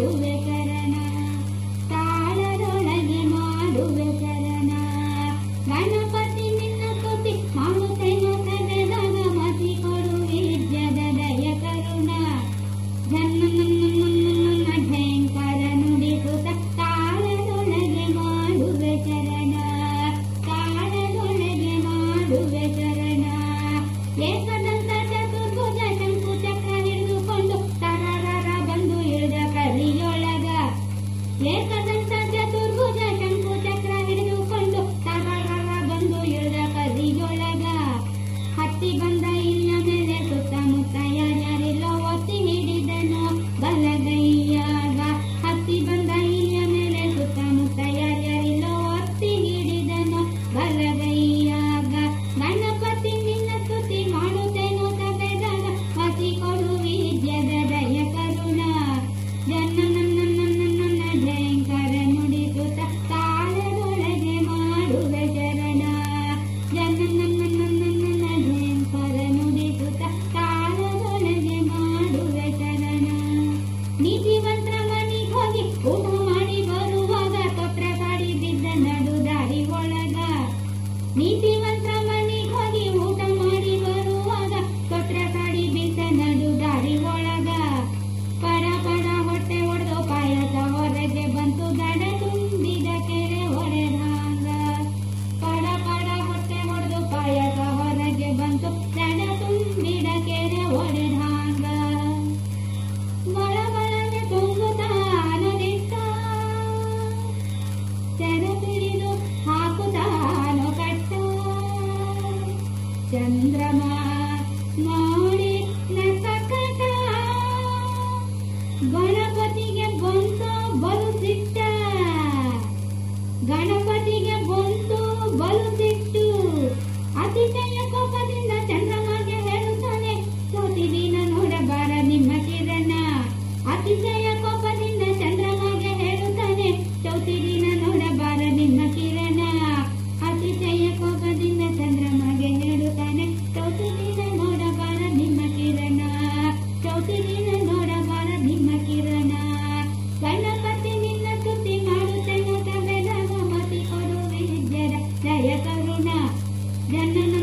moving. Place ಕಿಕ್ಕುದು ಮಾಡಿ ಬರುವಾಗ ತೊಟ್ರ ಕಾಡಿ ಬಿದ್ದ ನಡು ದಾರಿ ಒಳಗ. ನೀತಿ ಚಂದ್ರಮಾ ನೋಡಿ ನಸಕಟ ಗಣಪತಿಗೆ ಬಂತ ಬಲು ಸಿಟ್ಟ ಗಣ na na na